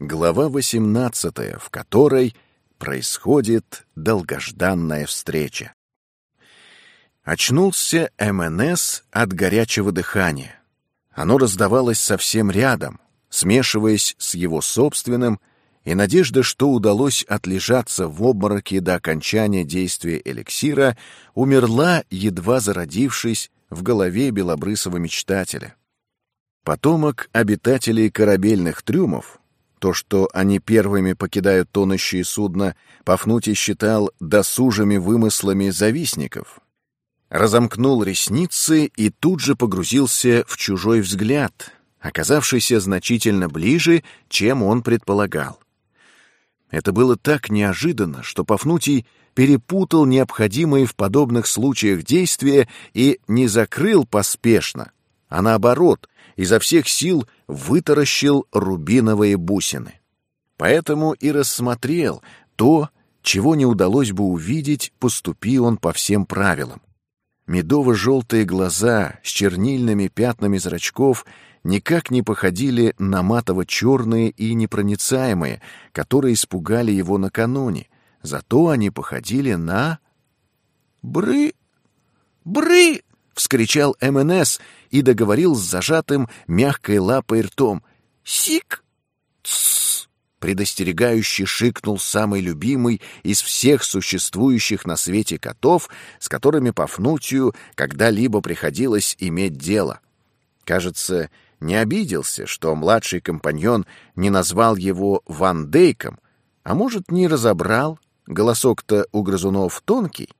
Глава 18, в которой происходит долгожданная встреча. Очнулся МНС от горячего дыхания. Оно раздавалось совсем рядом, смешиваясь с его собственным, и надежда, что удалось отлежаться в обмороке до окончания действия эликсира, умерла, едва зародившись в голове белобрысого мечтателя. Потомок обитателей корабельных трюмов, то, что они первыми покидают тонущие судна, Пафнутий считал досужими вымыслами завистников. Разомкнул ресницы и тут же погрузился в чужой взгляд, оказавшийся значительно ближе, чем он предполагал. Это было так неожиданно, что Пафнутий перепутал необходимые в подобных случаях действия и не закрыл поспешно, а наоборот, изо всех сил вытаращил рубиновые бусины. Поэтому и рассмотрел то, чего не удалось бы увидеть, поступи он по всем правилам. Медово-желтые глаза с чернильными пятнами зрачков никак не походили на матово-черные и непроницаемые, которые испугали его накануне. Зато они походили на... «Бры! Бры!» — вскричал МНС и договорил с зажатым мягкой лапой ртом. «Сик! Тссс!» предостерегающе шикнул самый любимый из всех существующих на свете котов, с которыми Пафнутию когда-либо приходилось иметь дело. Кажется, не обиделся, что младший компаньон не назвал его Ван Дейком, а может, не разобрал, голосок-то у грызунов тонкий.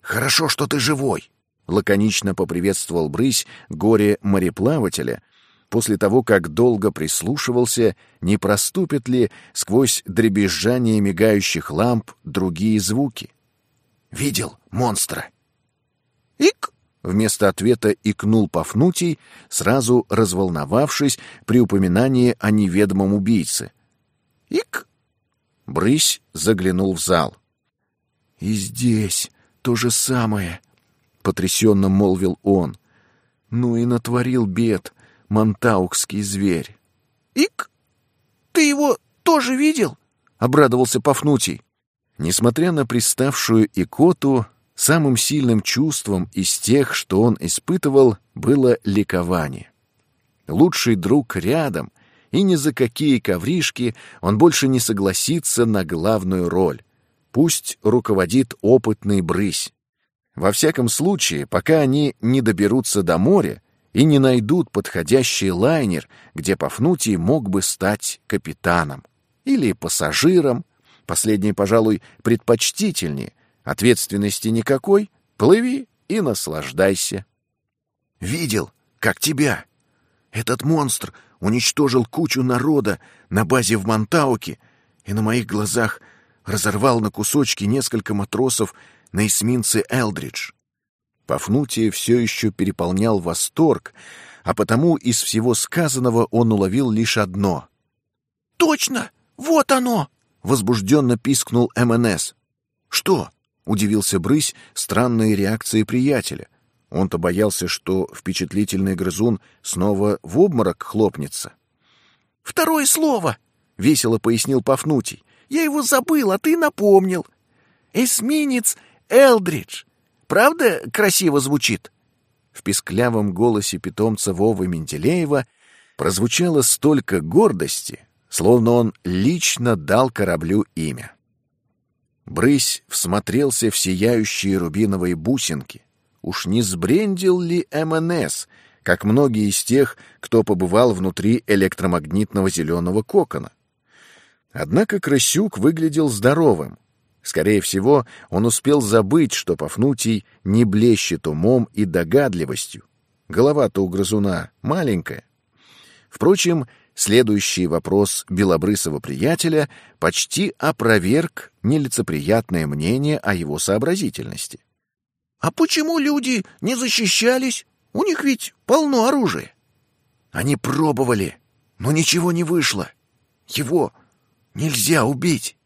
«Хорошо, что ты живой!» — лаконично поприветствовал брысь горе мореплавателя, после того, как долго прислушивался, не проступят ли сквозь дребезжание мигающих ламп другие звуки. «Видел монстра?» «Ик!» — вместо ответа икнул Пафнутий, сразу разволновавшись при упоминании о неведомом убийце. «Ик!» Брысь заглянул в зал. «И здесь то же самое», потрясенно молвил он. Ну и натворил бед монтаукский зверь. Ик, ты его тоже видел? Обрадовался Пафнутий. Несмотря на приставшую икоту, самым сильным чувством из тех, что он испытывал, было ликование. Лучший друг рядом, и ни за какие ковришки он больше не согласится на главную роль. Пусть руководит опытный брысь. Во всяком случае, пока они не доберутся до моря и не найдут подходящий лайнер, где Пафнутий мог бы стать капитаном или пассажиром, последнее, пожалуй, предпочтительнее, ответственности никакой, плыви и наслаждайся. «Видел, как тебя. Этот монстр уничтожил кучу народа на базе в Монтауке и на моих глазах разорвал на кусочки несколько матросов на эсминце «Элдридж». Пафнутия все еще переполнял восторг, а потому из всего сказанного он уловил лишь одно. «Точно! Вот оно!» — возбужденно пискнул МНС. «Что?» — удивился Брысь странной реакцией приятеля. Он-то боялся, что впечатлительный грызун снова в обморок хлопнется. «Второе слово!» — весело пояснил Пафнутий. «Я его забыл, а ты напомнил. Эсминец Элдридж. Правда красиво звучит?» В писклявом голосе питомца Вовы Менделеева прозвучало столько гордости, словно он лично дал кораблю имя. Брысь всмотрелся в сияющие рубиновые бусинки. Уж не сбрендил ли МНС, как многие из тех, кто побывал внутри электромагнитного зеленого кокона? Однако крысюк выглядел здоровым, Скорее всего, он успел забыть, что Пафнутий не блещет умом и догадливостью. Голова-то у грызуна маленькая. Впрочем, следующий вопрос белобрысого приятеля почти опроверг нелицеприятное мнение о его сообразительности. «А почему люди не защищались? У них ведь полно оружия». «Они пробовали, но ничего не вышло. Его нельзя убить».